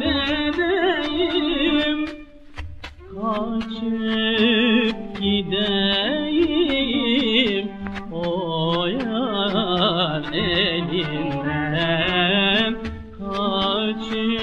bedeyim Kaçıp gideyim. O yar elinden Kaçıp